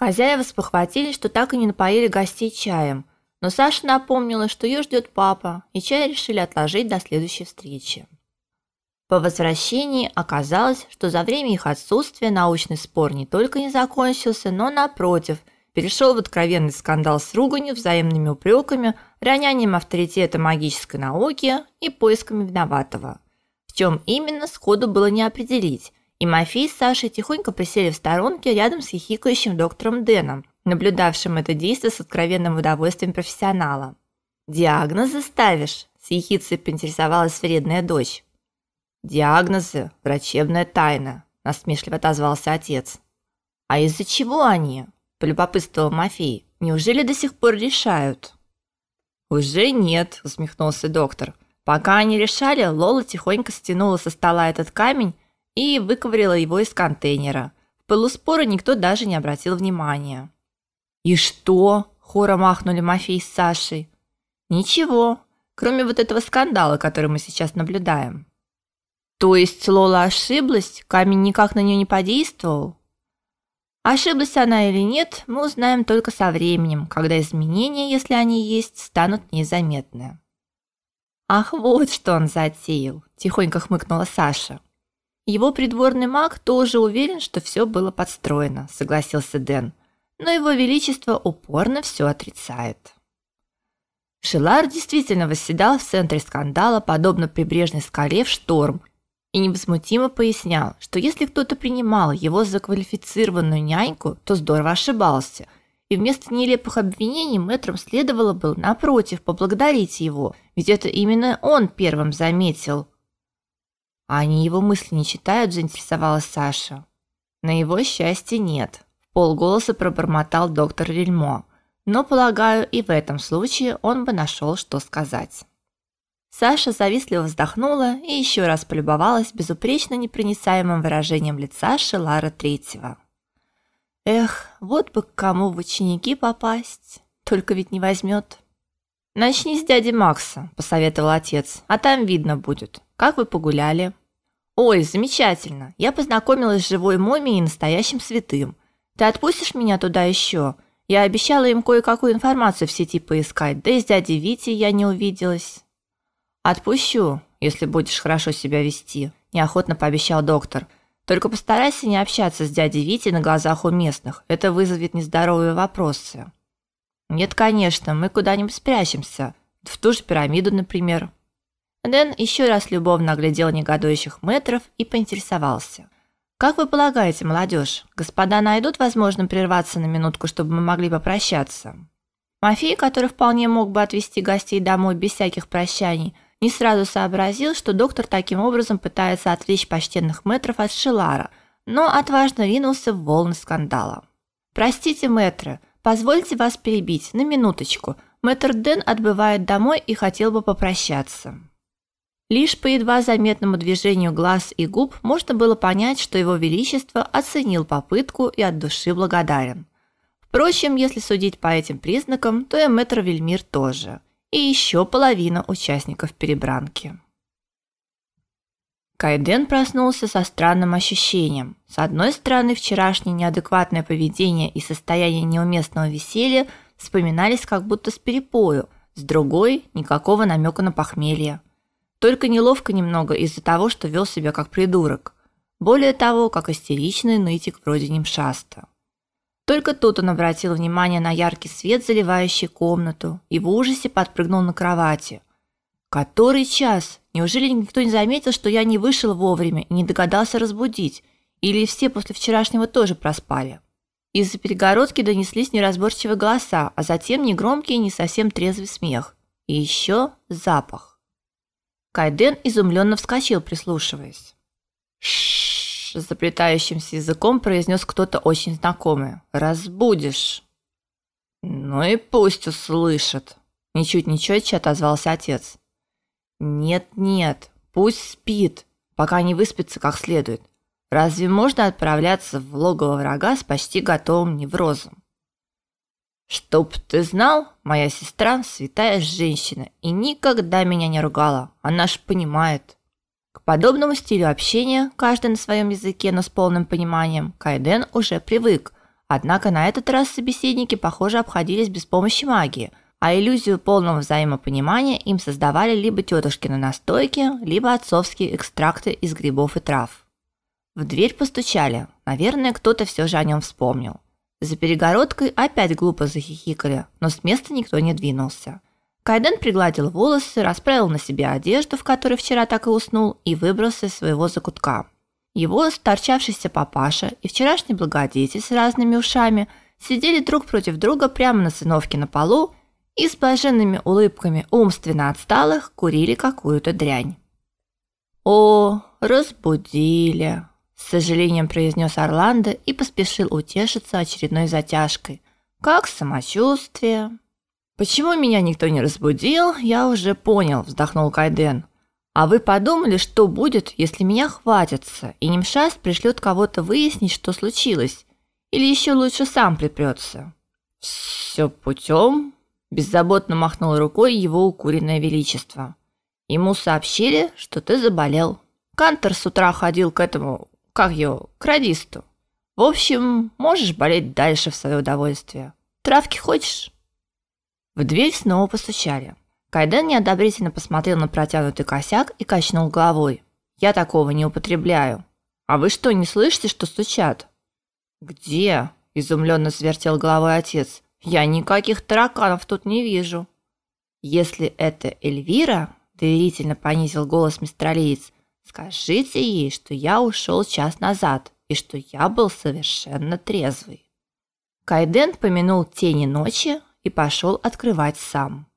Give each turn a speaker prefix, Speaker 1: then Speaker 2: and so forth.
Speaker 1: Хозяева спохватились, что так и не напоили гостей чаем, но Саша напомнила, что ее ждет папа, и чай решили отложить до следующей встречи. По возвращении оказалось, что за время их отсутствия научный спор не только не закончился, но напротив, перешел в откровенный скандал с руганью, взаимными упреками, ронянием авторитета магической науки и поисками виноватого. В чем именно сходу было не определить, и Мафей с Сашей тихонько присели в сторонке рядом с хихикающим доктором Дэном, наблюдавшим это действие с откровенным удовольствием профессионала. «Диагнозы ставишь?» – с ехицей поинтересовалась вредная дочь. «Диагнозы – врачебная тайна», – насмешливо отозвался отец. «А из-за чего они?» – полюбопытствовал Мафей. «Неужели до сих пор решают?» «Уже нет», – усмехнулся доктор. Пока они решали, Лола тихонько стянула со стола этот камень и выковыряла его из контейнера. В пылу спора никто даже не обратил внимания. «И что?» – хором махнули Мафей с Сашей. «Ничего, кроме вот этого скандала, который мы сейчас наблюдаем». «То есть Лола ошиблась? Камень никак на нее не подействовал?» Ошиблась она или нет, мы узнаем только со временем, когда изменения, если они есть, станут незаметны. Ах, вот что он затеял, тихонько хмыкнула Саша. Его придворный маг тоже уверен, что все было подстроено, согласился Дэн. Но его величество упорно все отрицает. Шелар действительно восседал в центре скандала, подобно прибрежной скале в шторм, и невозмутимо пояснял, что если кто-то принимал его за квалифицированную няньку, то здорово ошибался. И вместо нелепых обвинений мэтрам следовало бы напротив поблагодарить его, ведь это именно он первым заметил а они его мысли не читают, заинтересовалась Саша. На его счастье нет, в полголоса пробормотал доктор Рельмо. Но, полагаю, и в этом случае он бы нашел, что сказать. Саша завистливо вздохнула и еще раз полюбовалась безупречно непроницаемым выражением лица Шелара Третьего. Эх, вот бы к кому в ученики попасть, только ведь не возьмет. Начни с дяди Макса, посоветовал отец. А там видно будет. Как вы погуляли? Ой, замечательно. Я познакомилась с живой момией и настоящим святым. Ты отпустишь меня туда еще? Я обещала им кое-какую информацию в сети поискать, да и с дядей Витей я не увиделась. Отпущу, если будешь хорошо себя вести, неохотно пообещал доктор. Только постарайся не общаться с дядей Витей на глазах у местных. Это вызовет нездоровые вопросы. Нет, конечно, мы куда-нибудь спрячемся. В ту же пирамиду, например. Дэн еще раз любовно оглядел негодующих метров и поинтересовался: "Как вы полагаете, молодежь, господа найдут возможным прерваться на минутку, чтобы мы могли попрощаться?" Мафей, который вполне мог бы отвезти гостей домой без всяких прощаний, не сразу сообразил, что доктор таким образом пытается отвлечь почтенных метров от Шелара, но отважно ринулся в волны скандала. "Простите, мэтры, позвольте вас перебить на минуточку. Мэтр Дэн отбывает домой и хотел бы попрощаться". Лишь по едва заметному движению глаз и губ можно было понять, что его величество оценил попытку и от души благодарен. Впрочем, если судить по этим признакам, то и мэтр Вельмир тоже, и еще половина участников перебранки. Кайден проснулся со странным ощущением. С одной стороны, вчерашнее неадекватное поведение и состояние неуместного веселья вспоминались как будто с перепою, с другой никакого намека на похмелье. Только неловко немного из-за того, что вел себя как придурок. Более того, как истеричный нытик вроде Нимшаста. Только тут он обратил внимание на яркий свет, заливающий комнату, и в ужасе подпрыгнул на кровати. Который час? Неужели никто не заметил, что я не вышел вовремя и не догадался разбудить? Или все после вчерашнего тоже проспали? Из-за перегородки донеслись неразборчивые голоса, а затем негромкий и не совсем трезвый смех. И еще запах. Кайден изумленно вскочил, прислушиваясь. Шш, заплетающимся языком произнес кто-то очень знакомый. Разбудишь. Ну и пусть услышит, ничуть не чётче отозвался отец. Нет, нет, пусть спит, пока не выспится как следует. Разве можно отправляться в логово врага с почти готовым неврозом? Чтоб ты знал, моя сестра святая женщина и никогда меня не ругала. Она ж понимает. К подобному стилю общения, каждый на своем языке, но с полным пониманием, Кайден уже привык, Однако на этот раз собеседники, похоже, обходились без помощи магии, а иллюзию полного взаимопонимания им создавали либо тетушкины настойки, либо отцовские экстракты из грибов и трав. В дверь постучали. Наверное, кто-то все же о нем вспомнил. За перегородкой опять глупо захихикали, но с места никто не двинулся. Кайден пригладил волосы, расправил на себе одежду, в которой вчера так и уснул, и выбрался из своего закутка. Его торчавшийся папаша и вчерашний благодетель с разными ушами сидели друг против друга прямо на циновке на полу и с блаженными улыбками умственно отсталых курили какую-то дрянь. «О, разбудили!» С сожалением произнес Орландо и поспешил утешиться очередной затяжкой. Как самочувствие? Почему меня никто не разбудил, я уже понял, вздохнул Кайден. А вы подумали, что будет, если меня хватятся, и Нимшас пришлет кого-то выяснить, что случилось, или еще лучше сам припрется? Все путем, беззаботно махнул рукой его укуренное величество. Ему сообщили, что ты заболел. Кантер с утра ходил к этому как его, к радисту. В общем, можешь болеть дальше в свое удовольствие. Травки хочешь? В дверь снова постучали. Кайден неодобрительно посмотрел на протянутый косяк и качнул головой. Я такого не употребляю. А вы что, не слышите, что стучат? Где? изумленно свертел головой отец. Я никаких тараканов тут не вижу. Если это Эльвира, доверительно понизил голос мистер Алиец, Скажите ей, что я ушел час назад и что я был совершенно трезвый. Кайден помянул тени ночи и пошел открывать сам.